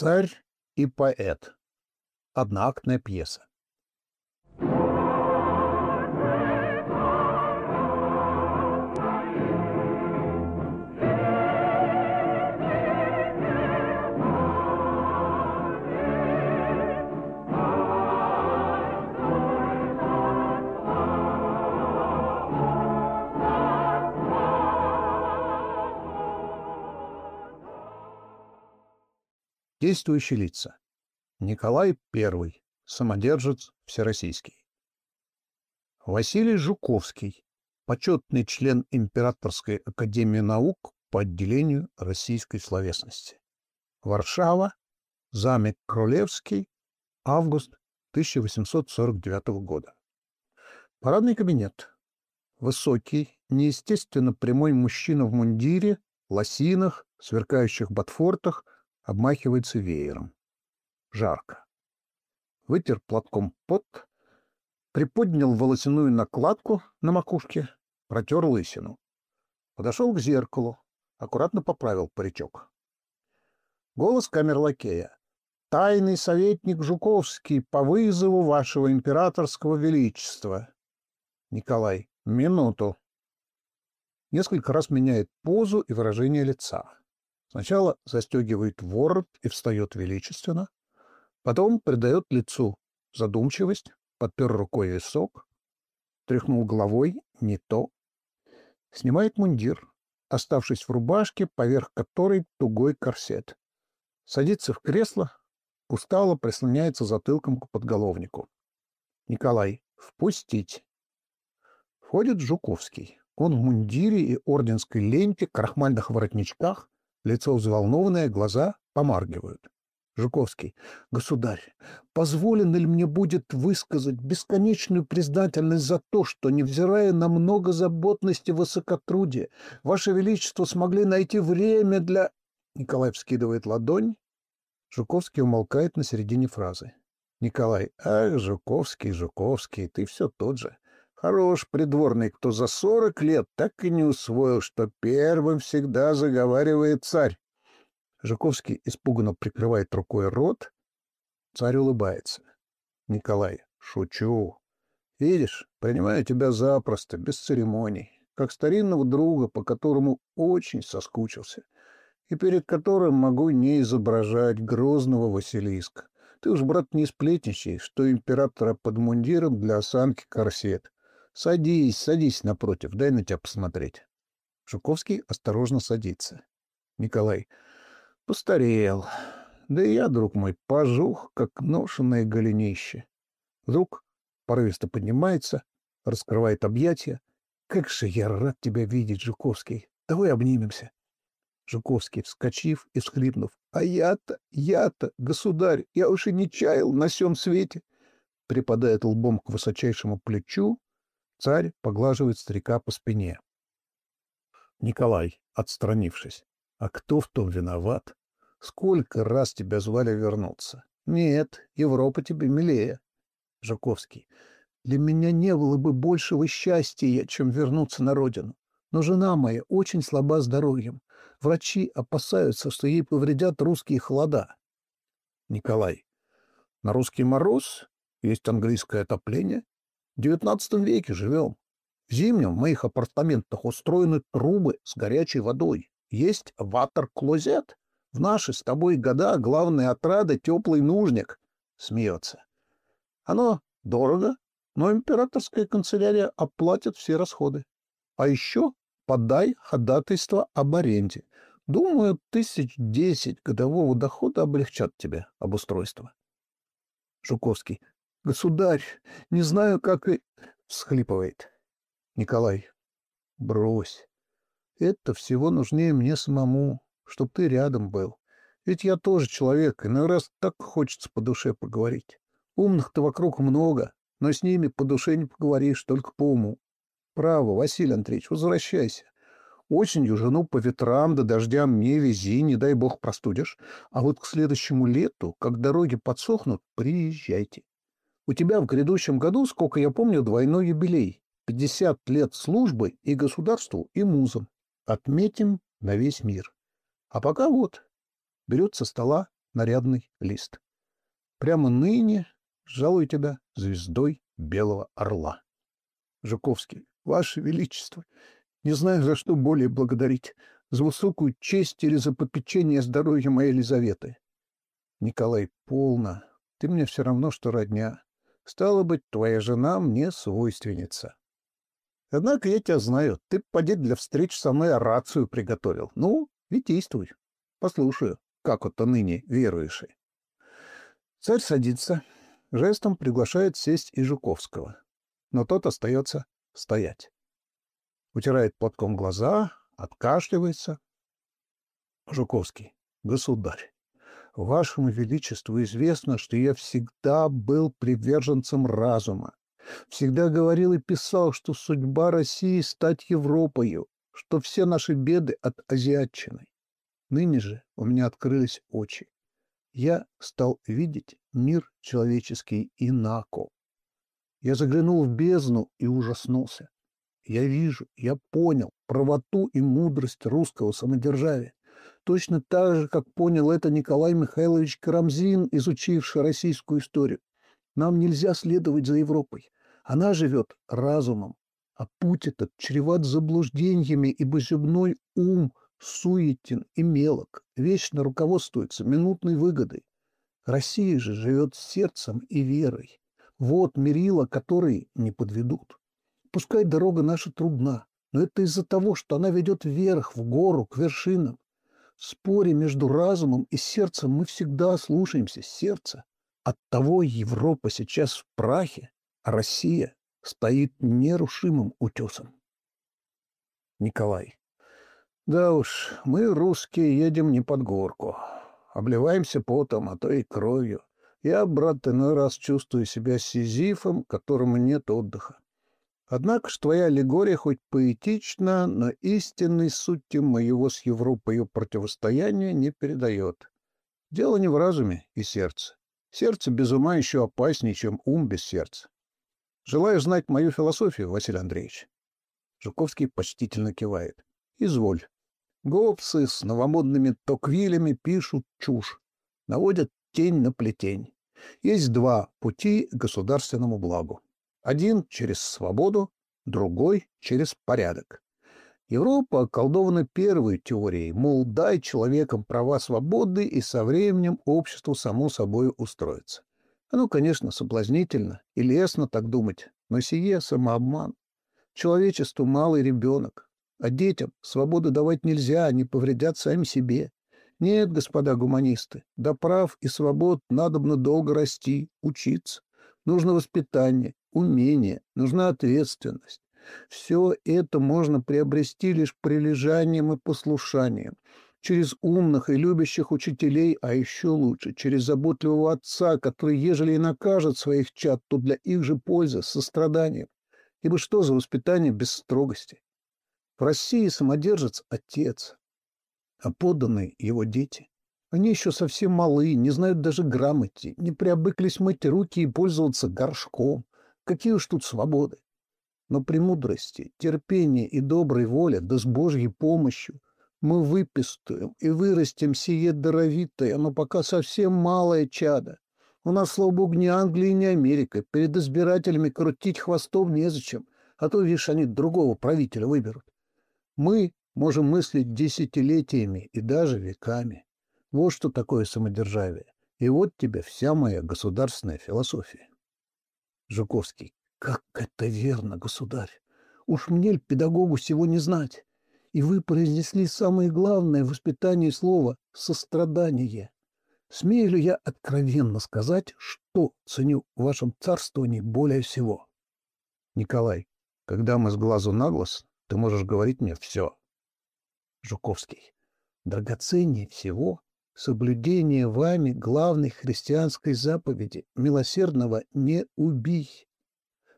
Царь и поэт. Одноактная пьеса. Действующие лица. Николай I, самодержец всероссийский. Василий Жуковский, почетный член Императорской академии наук по отделению российской словесности. Варшава, замок Кролевский, август 1849 года. Парадный кабинет. Высокий, неестественно прямой мужчина в мундире, лосинах, сверкающих ботфортах – обмахивается веером. Жарко. Вытер платком пот, приподнял волосяную накладку на макушке, протер лысину. Подошел к зеркалу, аккуратно поправил паричок. Голос камерлакея. «Тайный советник Жуковский по вызову вашего императорского величества». Николай. «Минуту». Несколько раз меняет позу и выражение лица. Сначала застегивает ворот и встает величественно, потом придает лицу задумчивость, подпер рукой висок, тряхнул головой не то, снимает мундир, оставшись в рубашке, поверх которой тугой корсет. Садится в кресло, устало прислоняется затылком к подголовнику. Николай, впустить. Входит Жуковский. Он в мундире и орденской ленте, крахмальных воротничках, Лицо взволнованное, глаза помаргивают. Жуковский. Государь, позволено ли мне будет высказать бесконечную признательность за то, что, невзирая на много заботности и высокотрудия, Ваше Величество смогли найти время для... Николай вскидывает ладонь. Жуковский умолкает на середине фразы. Николай. Ах, Жуковский, Жуковский, ты все тот же. Хорош придворный, кто за сорок лет так и не усвоил, что первым всегда заговаривает царь. Жуковский испуганно прикрывает рукой рот. Царь улыбается. Николай, шучу. Видишь, принимаю тебя запросто, без церемоний, как старинного друга, по которому очень соскучился, и перед которым могу не изображать грозного Василиска. Ты уж, брат, не сплетничай, что императора под мундиром для осанки корсет. Садись, садись напротив, дай на тебя посмотреть. Жуковский осторожно садится. Николай. Постарел. Да и я, друг мой, пожух, как ношенное голенище. Вдруг порывисто поднимается, раскрывает объятия. Как же я рад тебя видеть, Жуковский. Давай обнимемся. Жуковский, вскочив и всхлипнув. А я-то, я-то, государь, я уж и не чаял на всем свете. Припадает лбом к высочайшему плечу, Царь поглаживает старика по спине. Николай, отстранившись. А кто в том виноват? Сколько раз тебя звали вернуться? Нет, Европа тебе милее. Жаковский. Для меня не было бы большего счастья, чем вернуться на родину. Но жена моя очень слаба здоровьем. Врачи опасаются, что ей повредят русские холода. Николай. На русский мороз есть английское отопление, в девятнадцатом веке живем. В зимнем в моих апартаментах устроены трубы с горячей водой. Есть ватер-клозет. В наши с тобой года главная отрада — теплый нужник. Смеется. Оно дорого, но императорская канцелярия оплатит все расходы. А еще подай ходатайство об аренде. Думаю, тысяч десять годового дохода облегчат тебе обустройство. Жуковский. Государь, не знаю, как и... Всхлипывает. Николай, брось. Это всего нужнее мне самому, чтоб ты рядом был. Ведь я тоже человек, и на раз так хочется по душе поговорить. Умных-то вокруг много, но с ними по душе не поговоришь, только по уму. Право, Василий Андреевич, возвращайся. Осенью жену по ветрам да дождям не вези, не дай бог простудишь. А вот к следующему лету, как дороги подсохнут, приезжайте. У тебя в грядущем году, сколько я помню, двойной юбилей. 50 лет службы и государству, и музам. Отметим на весь мир. А пока вот, берет со стола нарядный лист. Прямо ныне жалую тебя звездой Белого Орла. Жуковский. Ваше Величество, не знаю, за что более благодарить. За высокую честь или за попечение здоровья моей Елизаветы. Николай, полно. Ты мне все равно, что родня. Стало быть, твоя жена мне свойственница. Однако я тебя знаю. Ты, поди, для встреч со мной рацию приготовил. Ну, витействуй. Послушаю, как это ныне веруешь. Царь садится. Жестом приглашает сесть и Жуковского. Но тот остается стоять. Утирает платком глаза, откашливается. Жуковский. Государь, вашему величеству известно, что я всегда был приверженцем разума. Всегда говорил и писал, что судьба России — стать Европою, что все наши беды от азиатчины. Ныне же у меня открылись очи. Я стал видеть мир человеческий инако. Я заглянул в бездну и ужаснулся. Я вижу, я понял правоту и мудрость русского самодержавия. Точно так же, как понял это Николай Михайлович Карамзин, изучивший российскую историю. Нам нельзя следовать за Европой. Она живет разумом, а путь этот чреват заблуждениями, ибо земной ум суетен и мелок, вечно руководствуется минутной выгодой. Россия же живет сердцем и верой. Вот мерила, которые не подведут. Пускай дорога наша трудна, но это из-за того, что она ведет вверх, в гору, к вершинам. Споре между разумом и сердцем мы всегда слушаемся сердца. Оттого Европа сейчас в прахе, а Россия стоит нерушимым утесом. Николай. Да уж, мы, русские, едем не под горку. Обливаемся потом, а то и кровью. Я, брат, иной раз чувствую себя сизифом, которому нет отдыха. Однако ж твоя аллегория хоть поэтична, но истинной сути моего с Европой противостояния не передает. Дело не в разуме и сердце. Сердце без ума еще опаснее, чем ум без сердца. Желаешь знать мою философию, Василий Андреевич? Жуковский почтительно кивает. Изволь. Гопсы с новомодными токвилями пишут чушь, наводят тень на плетень. Есть два пути к государственному благу. Один через свободу, другой через порядок. Европа околдована первой теорией, мол, дай человекам права свободы, и со временем общество само собой устроится. Оно, конечно, соблазнительно и лестно так думать, но сие самообман. Человечеству малый ребенок, а детям свободу давать нельзя, они повредят сами себе. Нет, господа гуманисты, до прав и свобод надобно долго расти, учиться. Нужно воспитание, умение, нужна ответственность. Все это можно приобрести лишь прилежанием и послушанием, через умных и любящих учителей, а еще лучше, через заботливого отца, который, ежели и накажет своих чад, то для их же пользы, состраданием. Ибо что за воспитание без строгости? В России самодержец отец, а подданные его дети. Они еще совсем малы, не знают даже грамоте, не приобыклись мыть руки и пользоваться горшком. Какие уж тут свободы. Но при мудрости, терпении и доброй воле, да с Божьей помощью, мы выпистуем и вырастим сие даровитое, но пока совсем малое чадо. У нас, слава богу, не Англия и не Америка. Перед избирателями крутить хвостом незачем, а то, видишь, они другого правителя выберут. Мы можем мыслить десятилетиями и даже веками. Вот что такое самодержавие. И вот тебе вся моя государственная философия. Жуковский. Как это верно, государь! Уж мне, педагогу, всего не знать. И вы произнесли самое главное в воспитании слова — сострадание. Смею ли я откровенно сказать, что ценю в вашем царствовании более всего? Николай, когда мы с глазу на глаз, ты можешь говорить мне все. Жуковский. Драгоценнее всего соблюдение вами главной христианской заповеди милосердного «не убий».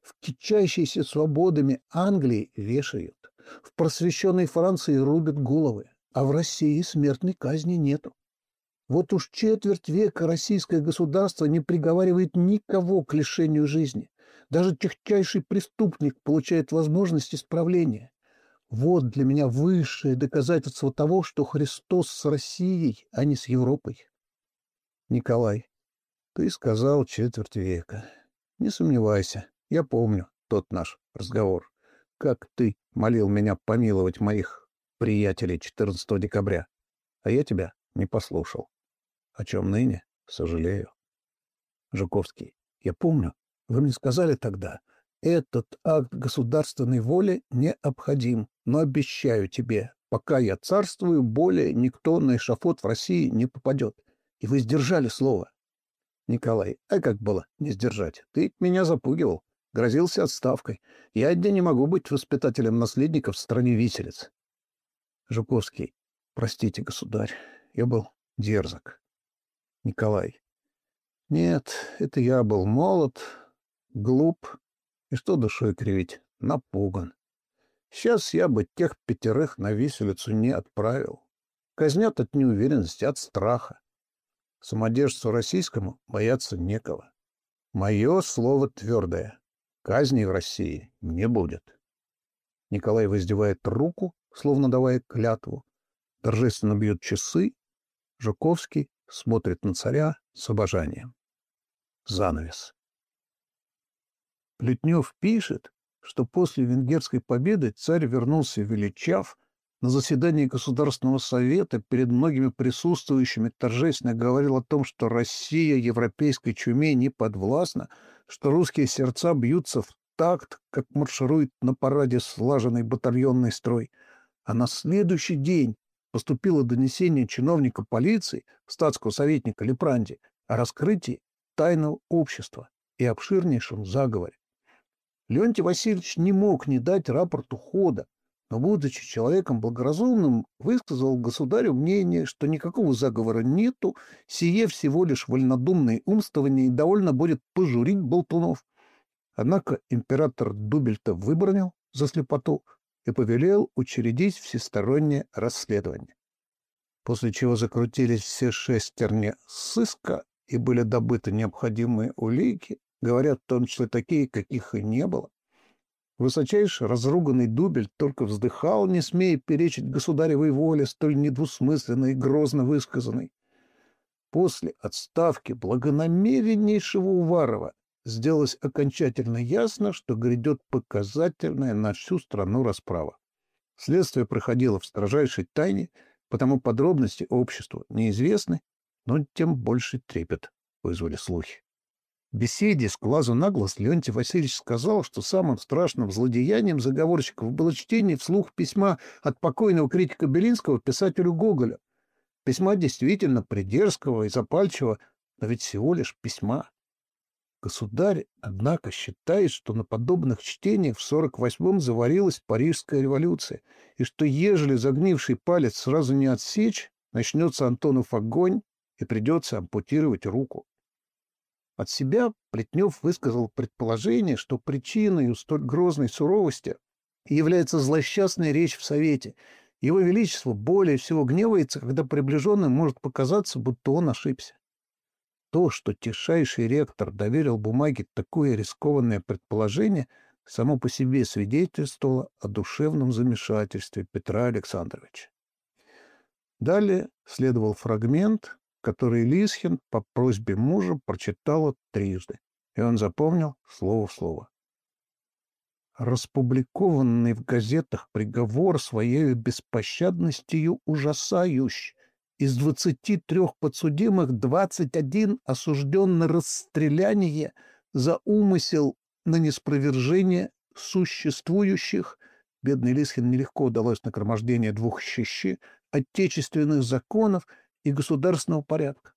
В кичащейся свободами Англии вешают, в просвещенной Франции рубят головы, а в России смертной казни нету. Вот уж четверть века российское государство не приговаривает никого к лишению жизни. Даже техчайший преступник получает возможность исправления. Вот для меня высшее доказательство того, что Христос с Россией, а не с Европой. Николай, ты сказал четверть века. Не сомневайся, я помню тот наш разговор. Как ты молил меня помиловать моих приятелей 14 декабря, а я тебя не послушал. О чем ныне сожалею. Жуковский, я помню, вы мне сказали тогда, этот акт государственной воли необходим, но обещаю тебе, пока я царствую, более никто на эшафот в России не попадет. И вы сдержали слово. Николай, а как было не сдержать? Ты меня запугивал, грозился отставкой. Я один не могу быть воспитателем наследников в стране виселиц. Жуковский, простите, государь, я был дерзок. Николай, нет, это я был молод, глуп, и что душой кривить, напуган. Сейчас я бы тех пятерых на виселицу не отправил. Казнят от неуверенности, от страха. Самодержцу российскому бояться некого. Мое слово твердое. Казни в России не будет. Николай воздевает руку, словно давая клятву. Торжественно бьет часы. Жуковский смотрит на царя с обожанием. Занавес. Плетнев пишет, что после венгерской победы царь вернулся величав, на заседании Государственного совета перед многими присутствующими торжественно говорил о том, что Россия европейской чуме не подвластна, что русские сердца бьются в такт, как марширует на параде слаженный батальонный строй. А на следующий день поступило донесение чиновника полиции, статского советника Лепранди, о раскрытии тайного общества и обширнейшем заговоре. Леонтий Васильевич не мог не дать рапорт ухода, но, будучи человеком благоразумным, высказал государю мнение, что никакого заговора нету, сие всего лишь вольнодумное умствование и довольно будет пожурить болтунов. Однако император Дубельта выбронил за слепоту и повелел учредить всестороннее расследование. После чего закрутились все шестерни сыска и были добыты необходимые улики, Говорят, в том числе такие, каких и не было. Высочайший разруганный дубель только вздыхал, не смея перечить государевой воле, столь недвусмысленно и грозно высказанной. После отставки благонамереннейшего Уварова сделалось окончательно ясно, что грядет показательная на всю страну расправа. Следствие проходило в строжайшей тайне, потому подробности обществу неизвестны, но тем больше трепет вызвали слухи беседе с глазу на глаз Леонтий Васильевич сказал, что самым страшным злодеянием заговорщиков было чтение вслух письма от покойного критика Белинского писателю Гоголя. Письма действительно придерзкого и запальчивого, но ведь всего лишь письма. Государь, однако, считает, что на подобных чтениях в 48-м заварилась Парижская революция, и что ежели загнивший палец сразу не отсечь, начнется Антонов огонь и придется ампутировать руку. От себя Плетнев высказал предположение, что причиной столь грозной суровости является злосчастная речь в Совете. Его Величество более всего гневается, когда приближенным может показаться, будто он ошибся. То, что тишайший ректор доверил бумаге такое рискованное предположение, само по себе свидетельствовало о душевном замешательстве Петра Александровича. Далее следовал фрагмент, который Лисхин по просьбе мужа прочитала трижды, и он запомнил слово в слово. Распубликованный в газетах приговор своей беспощадностью ужасающий. Из двадцати трех подсудимых двадцать один осужден на расстреляние за умысел на неспровержение существующих, бедный Лисхин нелегко удалось накромождение двух щищи, отечественных законов — и государственного порядка.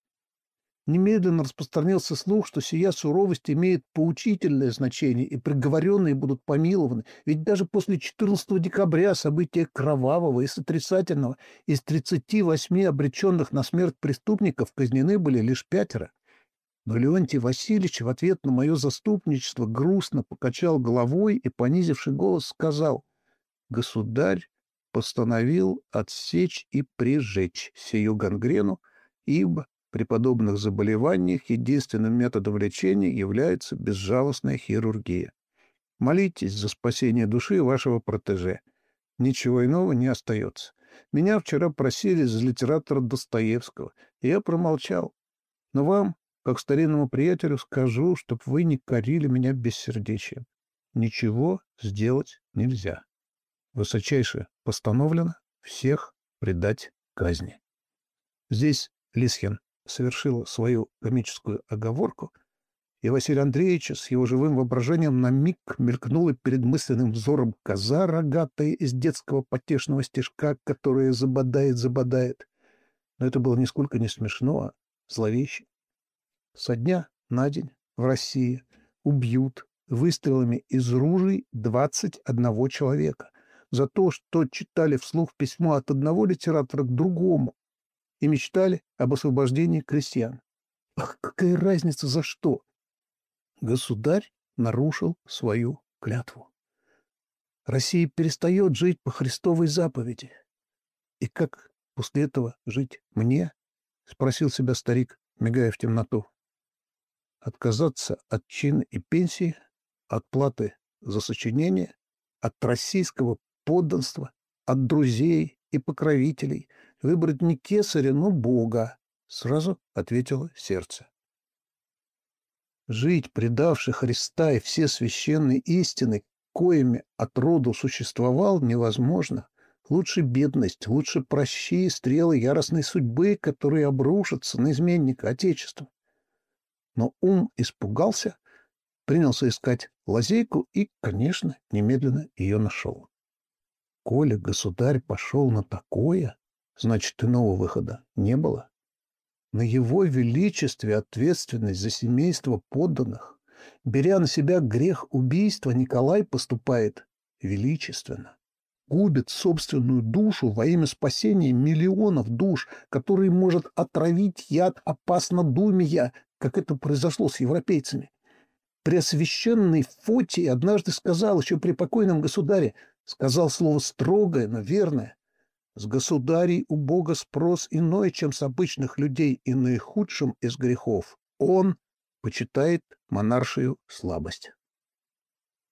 Немедленно распространился слух, что сия суровость имеет поучительное значение, и приговоренные будут помилованы, ведь даже после 14 декабря события кровавого и сотрясательного из 38 обреченных на смерть преступников казнены были лишь пятеро. Но Леонтий Васильевич в ответ на мое заступничество грустно покачал головой и, понизивший голос, сказал, «Государь постановил отсечь и прижечь сию гангрену, ибо при подобных заболеваниях единственным методом лечения является безжалостная хирургия. Молитесь за спасение души вашего протеже. Ничего иного не остается. Меня вчера просили за литератора Достоевского, и я промолчал. Но вам, как старинному приятелю, скажу, чтоб вы не корили меня бессердечием. Ничего сделать нельзя. Высочайше постановлено всех предать казни. Здесь Лисхин совершил свою комическую оговорку, и Василий Андреевич с его живым воображением на миг мелькнула перед мысленным взором коза рогатая из детского потешного стежка, которая забодает-забодает. Но это было нисколько не смешно, а зловеще. Со дня на день в России убьют выстрелами из ружей 21 человека за то, что читали вслух письмо от одного литератора к другому и мечтали об освобождении крестьян. Ах, какая разница за что? Государь нарушил свою клятву. Россия перестает жить по Христовой заповеди. И как после этого жить мне? — спросил себя старик, мигая в темноту. Отказаться от чина и пенсии, от платы за сочинение, от российского подданства, от друзей и покровителей, выбрать не кесаря, но Бога, — сразу ответило сердце. Жить, предавши Христа и все священные истины, коими от роду существовал, невозможно. Лучше бедность, лучше прощи стрелы яростной судьбы, которые обрушатся на изменника Отечества. Но ум испугался, принялся искать лазейку и, конечно, немедленно ее нашел. Коля государь пошел на такое, значит, иного выхода не было. На его величестве ответственность за семейство подданных, беря на себя грех убийства, Николай поступает величественно. Губит собственную душу во имя спасения миллионов душ, которые может отравить яд опасно думия, как это произошло с европейцами. Преосвященный Фотий однажды сказал еще при покойном государе, сказал слово строгое, но верное. С государей у Бога спрос иной, чем с обычных людей, и наихудшим из грехов. Он почитает монаршию слабость.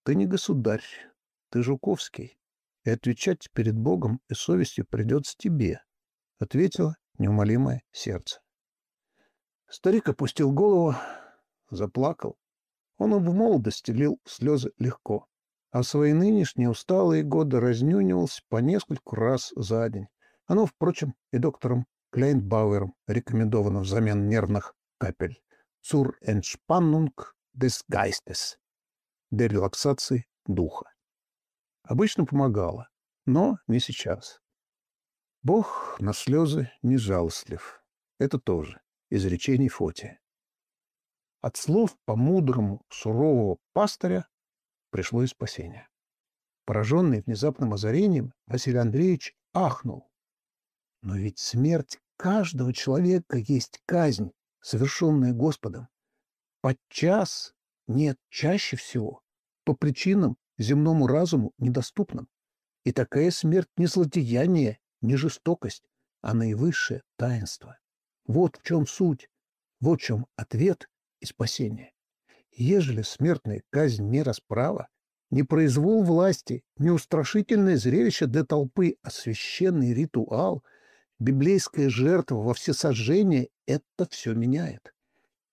Ты не государь, ты Жуковский, и отвечать перед Богом и совестью придется тебе, — ответило неумолимое сердце. Старик опустил голову, заплакал. Он в молодости лил слезы легко а свои нынешние усталые годы разнюнивался по нескольку раз за день. Оно, впрочем, и доктором Клейнбауэром рекомендовано взамен нервных капель. «Zur Entspannung des Geistes» для релаксации духа. Обычно помогало, но не сейчас. Бог на слезы не жалостлив. Это тоже изречение Фотия. От слов по-мудрому сурового пастыря пришло и спасение. Пораженный внезапным озарением, Василий Андреевич ахнул. Но ведь смерть каждого человека есть казнь, совершенная Господом. Подчас, нет, чаще всего, по причинам земному разуму недоступным. И такая смерть не злодеяние, не жестокость, а наивысшее таинство. Вот в чем суть, вот в чем ответ и спасение. Ежели смертная казнь не расправа, не произвол власти, не устрашительное зрелище для толпы, а священный ритуал, библейская жертва во всесожжение — это все меняет.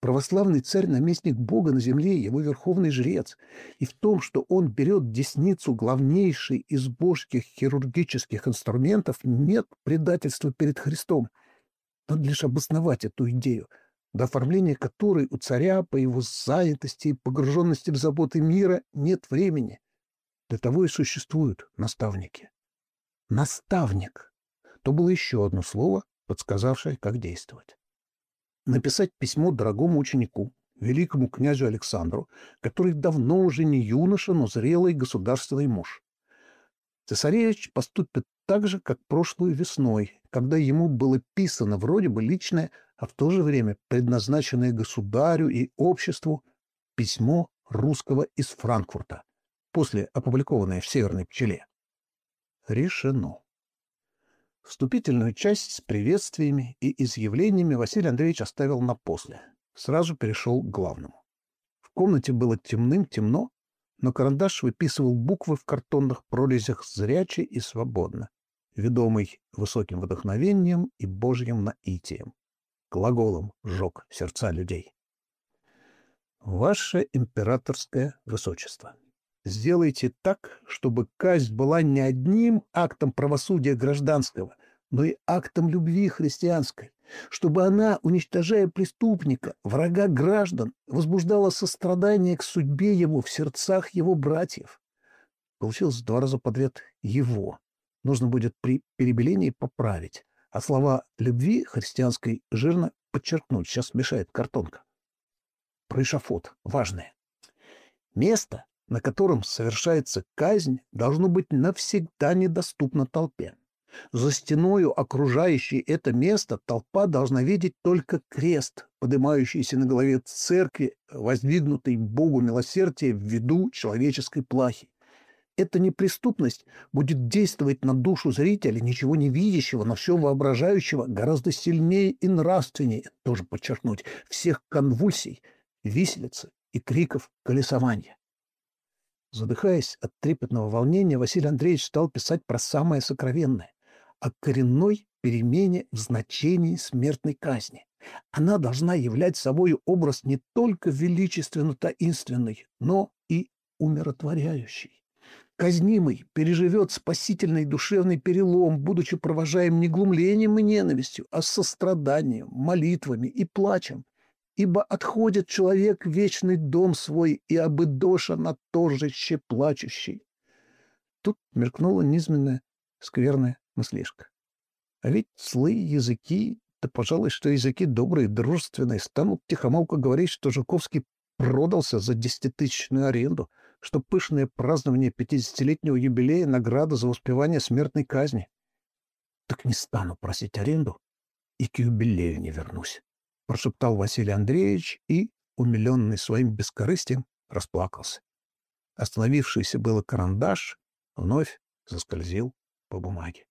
Православный царь — наместник Бога на земле, его верховный жрец. И в том, что он берет десницу главнейшей из божьих хирургических инструментов, нет предательства перед Христом. Надо лишь обосновать эту идею — до оформления которой у царя по его занятости и погруженности в заботы мира нет времени. Для того и существуют наставники. Наставник. То было еще одно слово, подсказавшее, как действовать. Написать письмо дорогому ученику, великому князю Александру, который давно уже не юноша, но зрелый государственный муж. Цесаревич поступит так же, как прошлой весной, когда ему было писано вроде бы личное а в то же время предназначенное государю и обществу письмо русского из Франкфурта, после опубликованное в «Северной пчеле». Решено. Вступительную часть с приветствиями и изъявлениями Василий Андреевич оставил на после. Сразу перешел к главному. В комнате было темным-темно, но карандаш выписывал буквы в картонных прорезях зряче и свободно, ведомый высоким вдохновением и божьим наитием. глаголом сжег сердца людей. Ваше императорское высочество, сделайте так, чтобы казнь была не одним актом правосудия гражданского, но и актом любви христианской, чтобы она, уничтожая преступника, врага граждан, возбуждала сострадание к судьбе его в сердцах его братьев. Получилось два раза подряд «его». Нужно будет при перебелении поправить, а слова «любви» христианской жирно подчеркнуть. Сейчас мешает картонка. Про эшафот. Важное. Место, на котором совершается казнь, должно быть навсегда недоступно толпе. За стеною, окружающей это место, толпа должна видеть только крест, поднимающийся на голове церкви, воздвигнутый Богу милосердия в виду человеческой плахи. Эта неприступность будет действовать на душу зрителя, ничего не видящего, но все воображающего, гораздо сильнее и нравственнее, тоже подчеркнуть, всех конвульсий, виселицы и криков колесования. Задыхаясь от трепетного волнения, Василий Андреевич стал писать про самое сокровенное о коренной перемене в значении смертной казни. Она должна являть собой образ не только величественно-таинственный, но и умиротворяющий. Казнимый переживет спасительный душевный перелом, будучи провожаем не глумлением и ненавистью, а состраданием, молитвами и плачем. Ибо отходит человек в вечный дом свой, и обыдоша на торжище плачущий. Тут мелькнула низменная, скверная мыслишка. А ведь злые языки, да, пожалуй, что языки добрые, дружественные, станут тихомолко говорить, что Жуковский продался за десятитысячную аренду, что пышное празднование пятидесятилетнего юбилея — награда за успевание смертной казни. Так не стану просить аренду и к юбилею не вернусь, — прошептал Василий Андреевич и, умиленный своим бескорыстием, расплакался. Остановившийся было карандаш вновь заскользил по бумаге.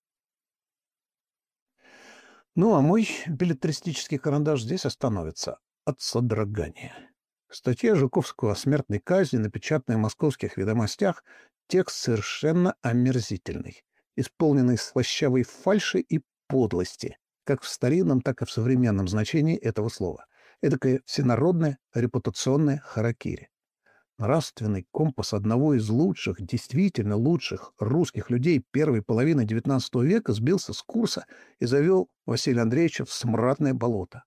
Ну, а мой билетристический карандаш здесь остановится от содрогания. Статья Жуковского о смертной казни, напечатанная в московских ведомостях, текст совершенно омерзительный, исполненный слащавой фальши и подлости, как в старинном, так и в современном значении этого слова. Эдакое всенародное репутационное харакири нравственный компас одного из лучших, действительно лучших русских людей первой половины XIX века сбился с курса и завел Василия Андреевича в смрадное болото.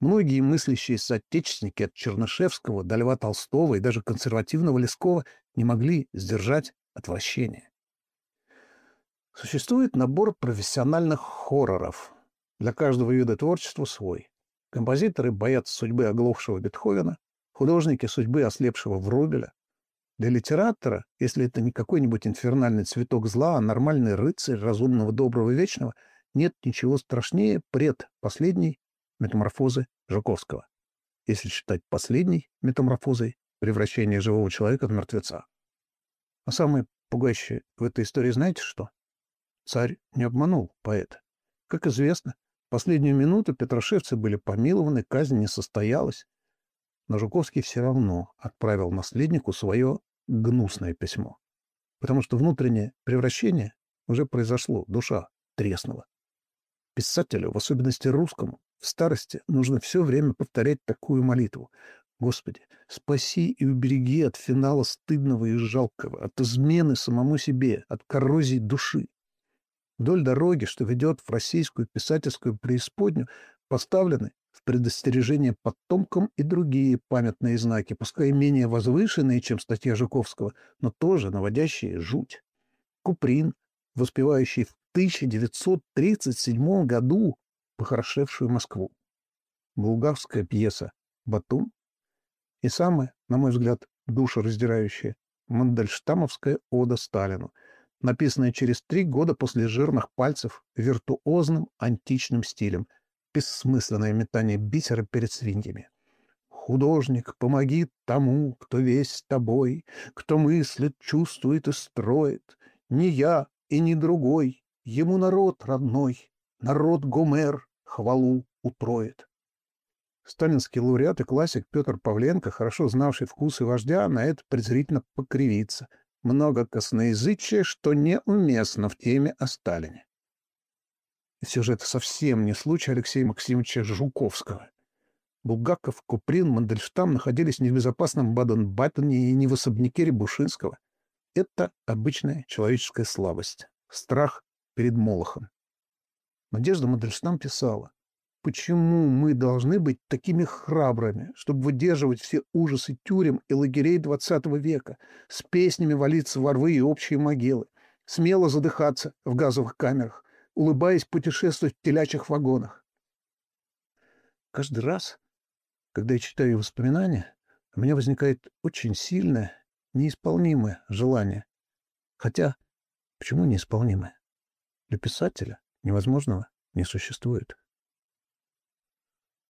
Многие мыслящие соотечественники от Чернышевского до Льва Толстого и даже консервативного Лескова не могли сдержать отвращение. Существует набор профессиональных хорроров. Для каждого вида творчества свой. Композиторы боятся судьбы оглохшего Бетховена, художники судьбы ослепшего Врубеля. Для литератора, если это не какой-нибудь инфернальный цветок зла, а нормальный рыцарь разумного, доброго, вечного, нет ничего страшнее пред последней метаморфозы Жуковского, если считать последней метаморфозой превращение живого человека в мертвеца. А самое пугающее в этой истории знаете что? Царь не обманул поэта. Как известно, в последнюю минуту петрошевцы были помилованы, казнь не состоялась, но Жуковский все равно отправил наследнику свое гнусное письмо, потому что внутреннее превращение уже произошло, душа треснула. Писателю, в особенности русскому, в старости нужно все время повторять такую молитву. Господи, спаси и убереги от финала стыдного и жалкого, от измены самому себе, от коррозии души. Вдоль дороги, что ведет в российскую писательскую преисподнюю, поставлены в предостережение потомкам и другие памятные знаки, пускай менее возвышенные, чем статья Жуковского, но тоже наводящие жуть. Куприн, воспевающий в 1937 году похорошевшую Москву. Булгарская пьеса «Батум» и самая, на мой взгляд, душераздирающая Мандельштамовская ода Сталину, написанная через три года после жирных пальцев виртуозным античным стилем – бессмысленное метание бисера перед свиньями. Художник, помоги тому, кто весь тобой, кто мыслит, чувствует и строит. Не я и не другой, ему народ родной, народ Гомер хвалу утроит. Сталинский лауреат и классик Петр Павленко, хорошо знавший вкусы вождя, на это презрительно покривится. Много косноязычия, что неуместно в теме о Сталине. Все же это совсем не случай Алексея Максимовича Жуковского. Булгаков, Куприн, Мандельштам находились не в безопасном Баден-Баттене и не в особняке Рябушинского. Это обычная человеческая слабость, страх перед Молохом. Надежда Мандельштам писала, «Почему мы должны быть такими храбрыми, чтобы выдерживать все ужасы тюрем и лагерей XX века, с песнями валиться во рвы и общие могилы, смело задыхаться в газовых камерах, улыбаясь путешествовать в телячьих вагонах?» Каждый раз, когда я читаю воспоминания, у меня возникает очень сильное, неисполнимое желание. Хотя, почему неисполнимое? Для писателя невозможного не существует.